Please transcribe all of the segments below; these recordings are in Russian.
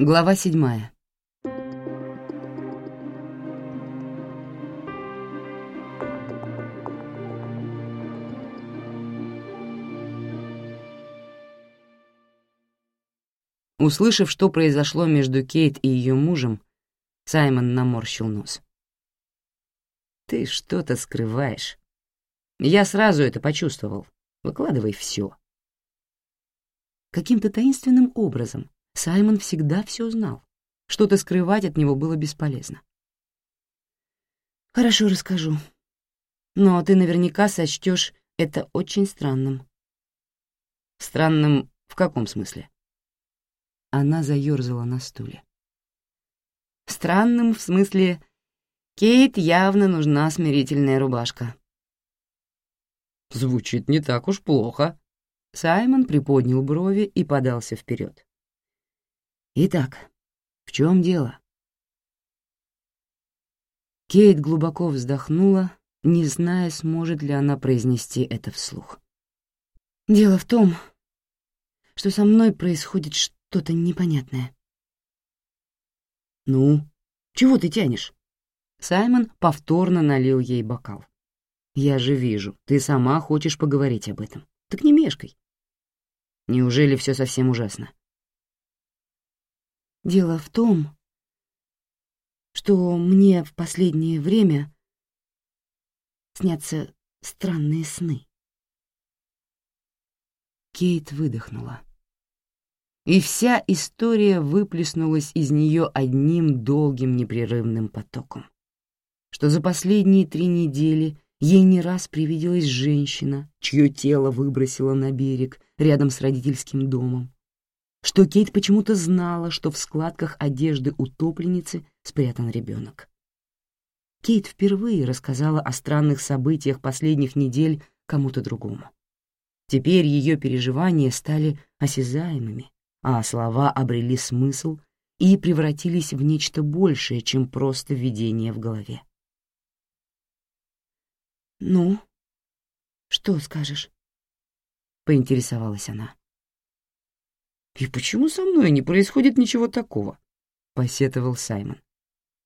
Глава седьмая. Услышав, что произошло между Кейт и ее мужем, Саймон наморщил нос. «Ты что-то скрываешь. Я сразу это почувствовал. Выкладывай все». Каким-то таинственным образом Саймон всегда все знал, Что-то скрывать от него было бесполезно. «Хорошо, расскажу. Но ты наверняка сочтешь это очень странным». «Странным в каком смысле?» Она заерзала на стуле. «Странным в смысле, Кейт явно нужна смирительная рубашка». «Звучит не так уж плохо». Саймон приподнял брови и подался вперед. Итак, в чем дело?» Кейт глубоко вздохнула, не зная, сможет ли она произнести это вслух. «Дело в том, что со мной происходит что-то непонятное». «Ну, чего ты тянешь?» Саймон повторно налил ей бокал. «Я же вижу, ты сама хочешь поговорить об этом. Так не мешкай». «Неужели все совсем ужасно?» Дело в том, что мне в последнее время снятся странные сны. Кейт выдохнула. И вся история выплеснулась из нее одним долгим непрерывным потоком, что за последние три недели ей не раз привиделась женщина, чье тело выбросило на берег рядом с родительским домом, что Кейт почему-то знала, что в складках одежды утопленницы спрятан ребенок. Кейт впервые рассказала о странных событиях последних недель кому-то другому. Теперь ее переживания стали осязаемыми, а слова обрели смысл и превратились в нечто большее, чем просто видение в голове. «Ну, что скажешь?» — поинтересовалась она. «И почему со мной не происходит ничего такого?» — посетовал Саймон.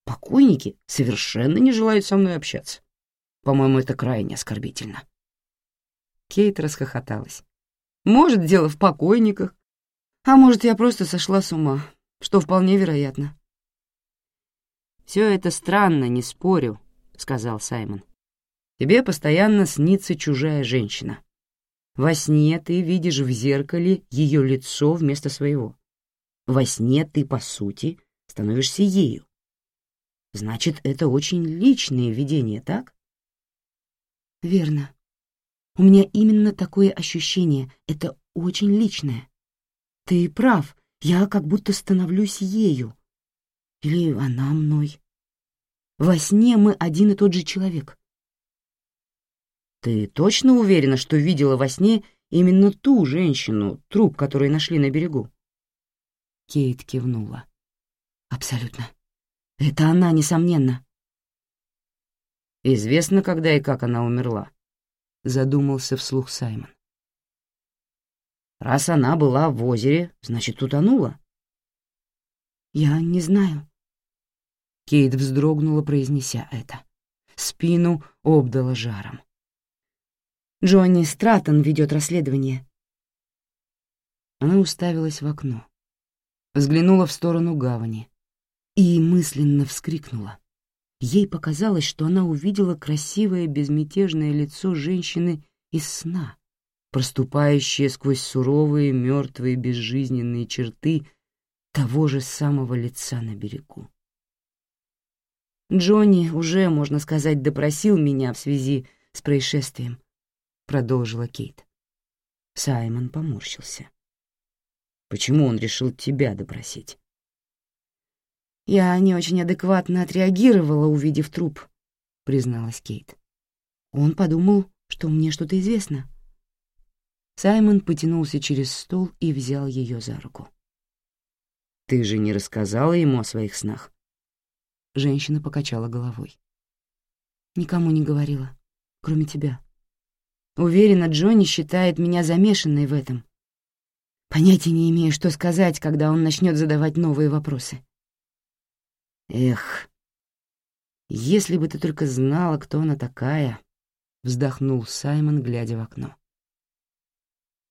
«Покойники совершенно не желают со мной общаться. По-моему, это крайне оскорбительно». Кейт расхохоталась. «Может, дело в покойниках. А может, я просто сошла с ума, что вполне вероятно». «Все это странно, не спорю», — сказал Саймон. «Тебе постоянно снится чужая женщина. Во сне ты видишь в зеркале ее лицо вместо своего. Во сне ты, по сути, становишься ею. Значит, это очень личное видение, так? Верно. У меня именно такое ощущение. Это очень личное. Ты прав. Я как будто становлюсь ею. Или она мной. Во сне мы один и тот же человек. Ты точно уверена, что видела во сне именно ту женщину, труп который нашли на берегу?» Кейт кивнула. «Абсолютно. Это она, несомненно». «Известно, когда и как она умерла», — задумался вслух Саймон. «Раз она была в озере, значит, утонула». «Я не знаю». Кейт вздрогнула, произнеся это. Спину обдала жаром. Джонни Стратон ведет расследование». Она уставилась в окно, взглянула в сторону гавани и мысленно вскрикнула. Ей показалось, что она увидела красивое безмятежное лицо женщины из сна, проступающее сквозь суровые, мертвые, безжизненные черты того же самого лица на берегу. Джонни уже, можно сказать, допросил меня в связи с происшествием, продолжила Кейт. Саймон поморщился. Почему он решил тебя допросить? Я не очень адекватно отреагировала, увидев труп, призналась Кейт. Он подумал, что мне что-то известно. Саймон потянулся через стол и взял ее за руку. «Ты же не рассказала ему о своих снах?» Женщина покачала головой. «Никому не говорила, кроме тебя. Уверена, Джонни считает меня замешанной в этом. Понятия не имею, что сказать, когда он начнет задавать новые вопросы. Эх, если бы ты только знала, кто она такая, вздохнул Саймон, глядя в окно.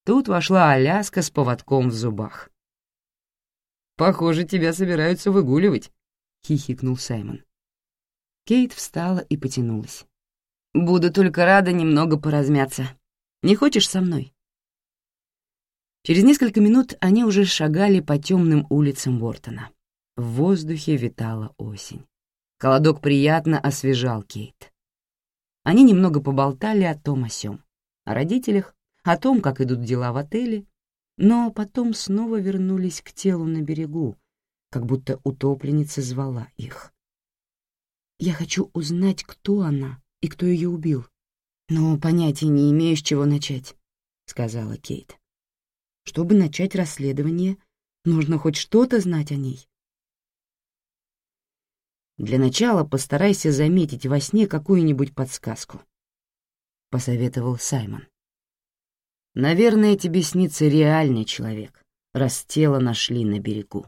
Тут вошла Аляска с поводком в зубах. «Похоже, тебя собираются выгуливать», — хихикнул Саймон. Кейт встала и потянулась. Буду только рада немного поразмяться. Не хочешь со мной?» Через несколько минут они уже шагали по темным улицам Уортона. В воздухе витала осень. Колодок приятно освежал Кейт. Они немного поболтали о том о сём, о родителях, о том, как идут дела в отеле, но потом снова вернулись к телу на берегу, как будто утопленница звала их. «Я хочу узнать, кто она», и кто ее убил. Но понятия не имею, с чего начать», — сказала Кейт. «Чтобы начать расследование, нужно хоть что-то знать о ней». «Для начала постарайся заметить во сне какую-нибудь подсказку», — посоветовал Саймон. «Наверное, тебе снится реальный человек, раз тело нашли на берегу».